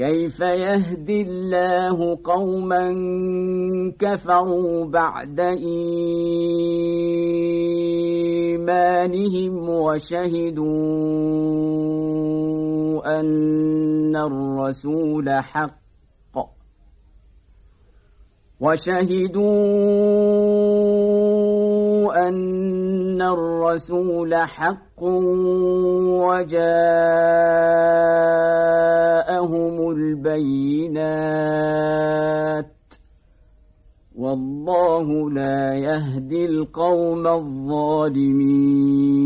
كيف يهدي الله قوما كفروا بعد إيمانهم وشهدوا أن الرسول حق وشهدوا أن الرسول حق وجاءهم البينات والله لا يهدي القوم الظالمين